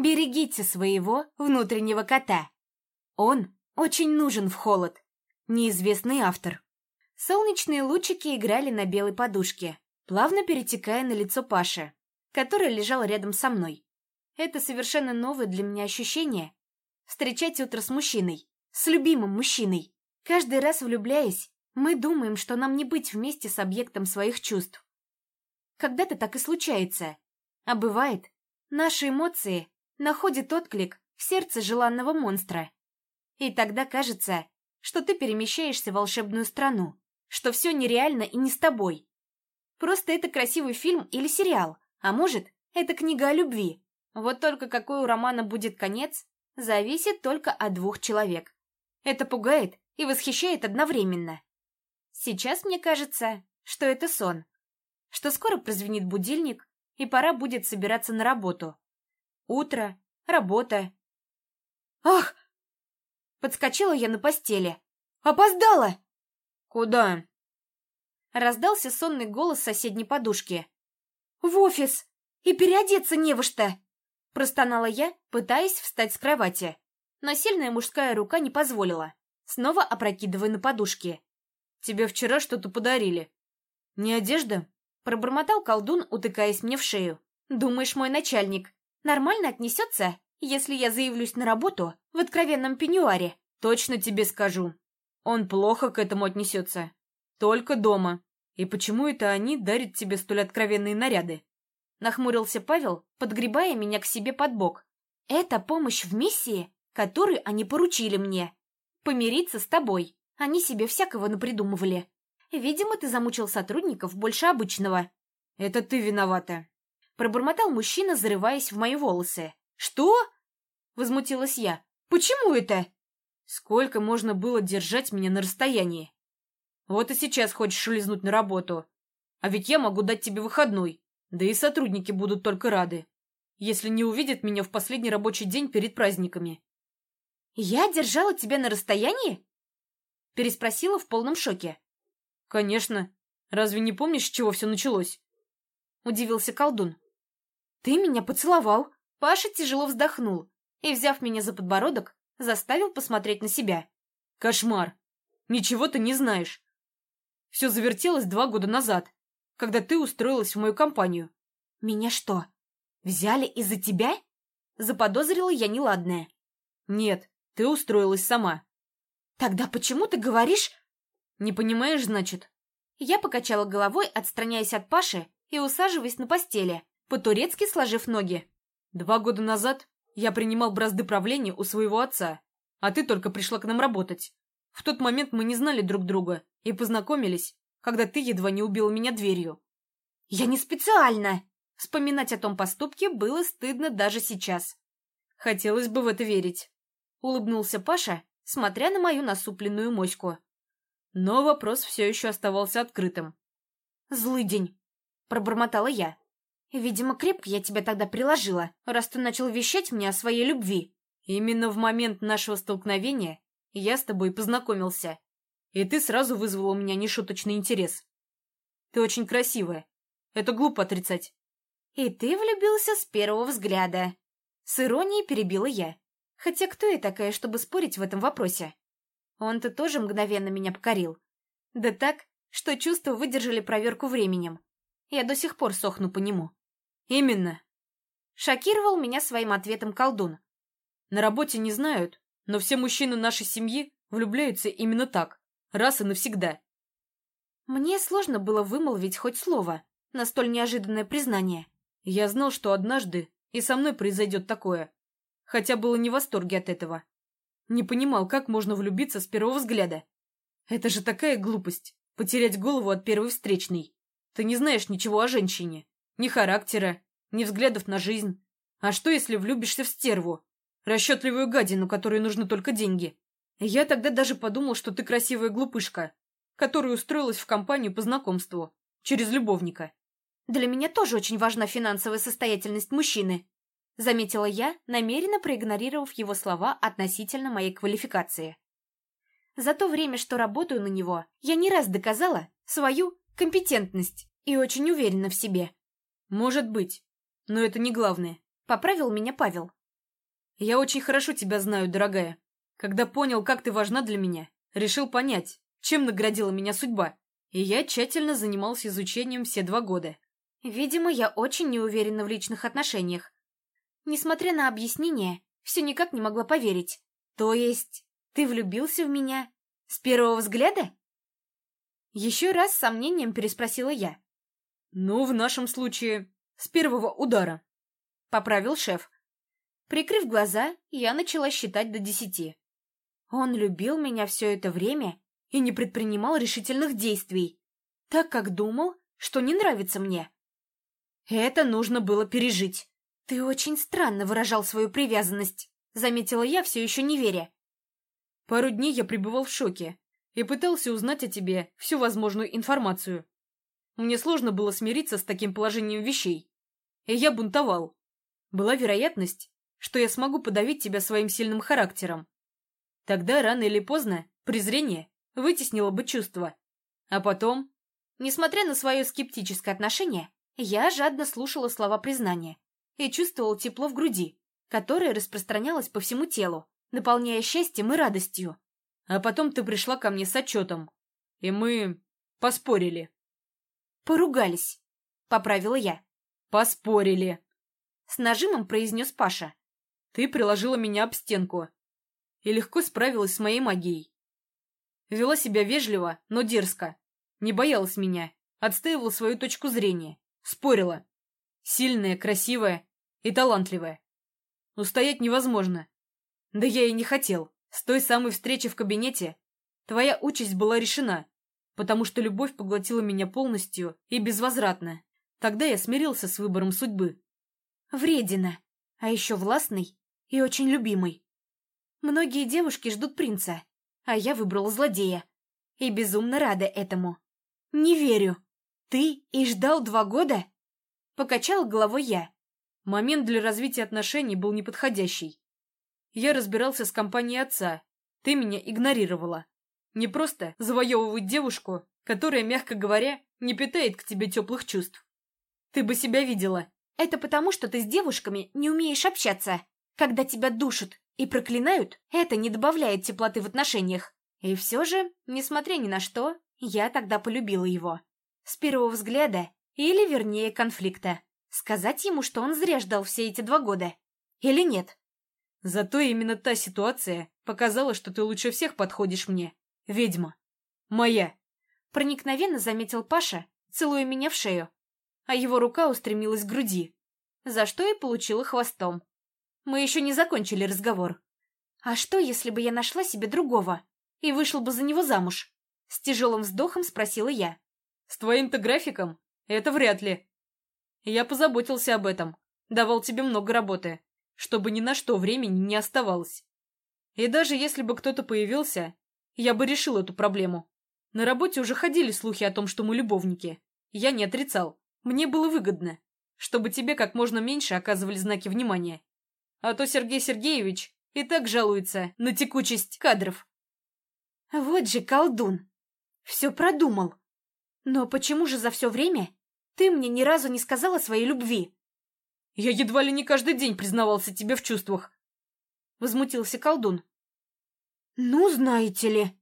Берегите своего внутреннего кота. Он очень нужен в холод. Неизвестный автор. Солнечные лучики играли на белой подушке, плавно перетекая на лицо Паши, который лежал рядом со мной. Это совершенно новое для меня ощущение. Встречать утро с мужчиной, с любимым мужчиной. Каждый раз влюбляясь, мы думаем, что нам не быть вместе с объектом своих чувств. Когда-то так и случается. А бывает, наши эмоции находят отклик в сердце желанного монстра. И тогда кажется, что ты перемещаешься в волшебную страну, что все нереально и не с тобой. Просто это красивый фильм или сериал, а может, это книга о любви. Вот только какой у романа будет конец, зависит только от двух человек. Это пугает и восхищает одновременно. Сейчас мне кажется, что это сон, что скоро прозвенит будильник, и пора будет собираться на работу. Утро, работа. Ах! Подскочила я на постели. Опоздала! Куда? Раздался сонный голос соседней подушки. В офис! И переодеться не во что! Простонала я, пытаясь встать с кровати. Но сильная мужская рука не позволила, снова опрокидывая на подушки. «Тебе вчера что-то подарили. Не одежда?» Пробормотал колдун, утыкаясь мне в шею. «Думаешь, мой начальник нормально отнесется, если я заявлюсь на работу в откровенном пеньюаре?» «Точно тебе скажу. Он плохо к этому отнесется. Только дома. И почему это они дарят тебе столь откровенные наряды?» Нахмурился Павел, подгребая меня к себе под бок. «Это помощь в миссии, которую они поручили мне. Помириться с тобой. Они себе всякого напридумывали. Видимо, ты замучил сотрудников больше обычного. Это ты виновата. Пробормотал мужчина, зарываясь в мои волосы. Что? Возмутилась я. Почему это? Сколько можно было держать меня на расстоянии? Вот и сейчас хочешь улизнуть на работу. А ведь я могу дать тебе выходной. Да и сотрудники будут только рады, если не увидят меня в последний рабочий день перед праздниками. «Я держала тебя на расстоянии?» Переспросила в полном шоке. «Конечно. Разве не помнишь, с чего все началось?» Удивился колдун. «Ты меня поцеловал!» Паша тяжело вздохнул и, взяв меня за подбородок, заставил посмотреть на себя. «Кошмар! Ничего ты не знаешь. Все завертелось два года назад, когда ты устроилась в мою компанию». «Меня что, взяли из-за тебя?» Заподозрила я неладное. «Нет, ты устроилась сама». «Тогда почему ты говоришь...» «Не понимаешь, значит?» Я покачала головой, отстраняясь от Паши и усаживаясь на постели, по-турецки сложив ноги. «Два года назад я принимал бразды правления у своего отца, а ты только пришла к нам работать. В тот момент мы не знали друг друга и познакомились, когда ты едва не убила меня дверью». «Я не специально!» Вспоминать о том поступке было стыдно даже сейчас. Хотелось бы в это верить. Улыбнулся Паша, смотря на мою насупленную моську. Но вопрос все еще оставался открытым. «Злый день», — пробормотала я. «Видимо, крепко я тебя тогда приложила, раз ты начал вещать мне о своей любви». «Именно в момент нашего столкновения я с тобой познакомился, и ты сразу вызвала у меня нешуточный интерес. Ты очень красивая, это глупо отрицать». «И ты влюбился с первого взгляда», — с иронией перебила я. «Хотя кто я такая, чтобы спорить в этом вопросе?» Он-то тоже мгновенно меня покорил. Да так, что чувства выдержали проверку временем. Я до сих пор сохну по нему. Именно. Шокировал меня своим ответом колдун. На работе не знают, но все мужчины нашей семьи влюбляются именно так, раз и навсегда. Мне сложно было вымолвить хоть слово на столь неожиданное признание. Я знал, что однажды и со мной произойдет такое, хотя было не в восторге от этого. Не понимал, как можно влюбиться с первого взгляда. Это же такая глупость — потерять голову от первой встречной. Ты не знаешь ничего о женщине. Ни характера, ни взглядов на жизнь. А что, если влюбишься в стерву? Расчетливую гадину, которой нужны только деньги. Я тогда даже подумал, что ты красивая глупышка, которая устроилась в компанию по знакомству, через любовника. Для меня тоже очень важна финансовая состоятельность мужчины, заметила я, намеренно проигнорировав его слова относительно моей квалификации. За то время, что работаю на него, я не раз доказала свою компетентность и очень уверена в себе. Может быть, но это не главное. Поправил меня Павел. Я очень хорошо тебя знаю, дорогая. Когда понял, как ты важна для меня, решил понять, чем наградила меня судьба. И я тщательно занимался изучением все два года. Видимо, я очень не уверена в личных отношениях. Несмотря на объяснение, все никак не могла поверить. То есть, ты влюбился в меня с первого взгляда? Еще раз с сомнением переспросила я. Ну, в нашем случае, с первого удара. Поправил шеф. Прикрыв глаза, я начала считать до десяти. Он любил меня все это время и не предпринимал решительных действий, так как думал, что не нравится мне. Это нужно было пережить. Ты очень странно выражал свою привязанность, заметила я, все еще не веря. Пару дней я пребывал в шоке и пытался узнать о тебе всю возможную информацию. Мне сложно было смириться с таким положением вещей, и я бунтовал. Была вероятность, что я смогу подавить тебя своим сильным характером. Тогда рано или поздно презрение вытеснило бы чувство. А потом, несмотря на свое скептическое отношение, я жадно слушала слова признания и чувствовала тепло в груди, которое распространялось по всему телу, наполняя счастьем и радостью. А потом ты пришла ко мне с отчетом, и мы поспорили. Поругались, поправила я. Поспорили. С нажимом произнес Паша. Ты приложила меня об стенку и легко справилась с моей магией. Вела себя вежливо, но дерзко. Не боялась меня, отстаивала свою точку зрения. Спорила. Сильная, красивая и талантливая. Устоять невозможно. Да я и не хотел. С той самой встречи в кабинете твоя участь была решена, потому что любовь поглотила меня полностью и безвозвратно. Тогда я смирился с выбором судьбы. Вредина, а еще властный и очень любимый. Многие девушки ждут принца, а я выбрал злодея. И безумно рада этому. Не верю. «Ты и ждал два года?» Покачал головой я. Момент для развития отношений был неподходящий. Я разбирался с компанией отца. Ты меня игнорировала. Не просто завоевывать девушку, которая, мягко говоря, не питает к тебе теплых чувств. Ты бы себя видела. Это потому, что ты с девушками не умеешь общаться. Когда тебя душат и проклинают, это не добавляет теплоты в отношениях. И все же, несмотря ни на что, я тогда полюбила его. С первого взгляда, или, вернее, конфликта. Сказать ему, что он зря ждал все эти два года. Или нет? Зато именно та ситуация показала, что ты лучше всех подходишь мне. Ведьма. Моя. Проникновенно заметил Паша, целуя меня в шею. А его рука устремилась к груди, за что и получила хвостом. Мы еще не закончили разговор. А что, если бы я нашла себе другого и вышла бы за него замуж? С тяжелым вздохом спросила я. С твоим-то графиком? Это вряд ли. Я позаботился об этом. Давал тебе много работы, чтобы ни на что времени не оставалось. И даже если бы кто-то появился, я бы решил эту проблему. На работе уже ходили слухи о том, что мы любовники. Я не отрицал. Мне было выгодно, чтобы тебе как можно меньше оказывали знаки внимания. А то Сергей Сергеевич и так жалуется на текучесть кадров. Вот же колдун! Все продумал. Но почему же за все время ты мне ни разу не сказала своей любви? Я едва ли не каждый день признавался тебе в чувствах. Возмутился колдун. Ну, знаете ли.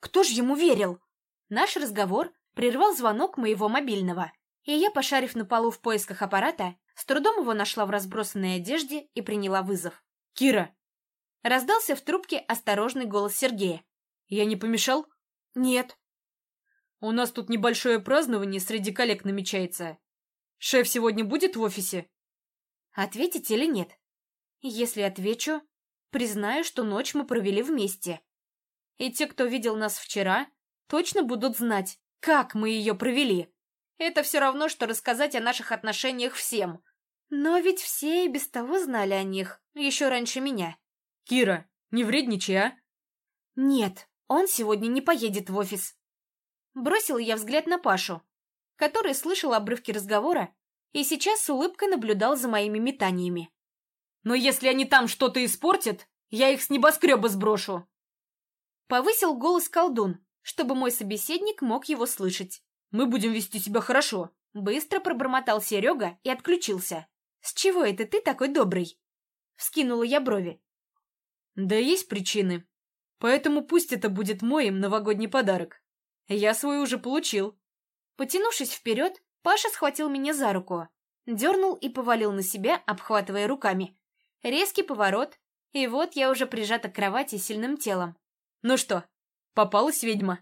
Кто ж ему верил? Наш разговор прервал звонок моего мобильного, и я, пошарив на полу в поисках аппарата, с трудом его нашла в разбросанной одежде и приняла вызов. «Кира!» Раздался в трубке осторожный голос Сергея. «Я не помешал?» «Нет», у нас тут небольшое празднование среди коллег намечается. Шеф сегодня будет в офисе? Ответить или нет? Если отвечу, признаю, что ночь мы провели вместе. И те, кто видел нас вчера, точно будут знать, как мы ее провели. Это все равно, что рассказать о наших отношениях всем. Но ведь все и без того знали о них, еще раньше меня. Кира, не вредничай, а? Нет, он сегодня не поедет в офис. Бросила я взгляд на Пашу, который слышал обрывки разговора и сейчас с улыбкой наблюдал за моими метаниями. Но если они там что-то испортят, я их с небоскреба сброшу!» Повысил голос колдун, чтобы мой собеседник мог его слышать. «Мы будем вести себя хорошо!» Быстро пробормотал Серега и отключился. «С чего это ты такой добрый?» Вскинула я брови. «Да есть причины. Поэтому пусть это будет моим новогодний подарок. Я свой уже получил». Потянувшись вперед, Паша схватил меня за руку, дернул и повалил на себя, обхватывая руками. Резкий поворот, и вот я уже прижата к кровати сильным телом. «Ну что, попалась ведьма?»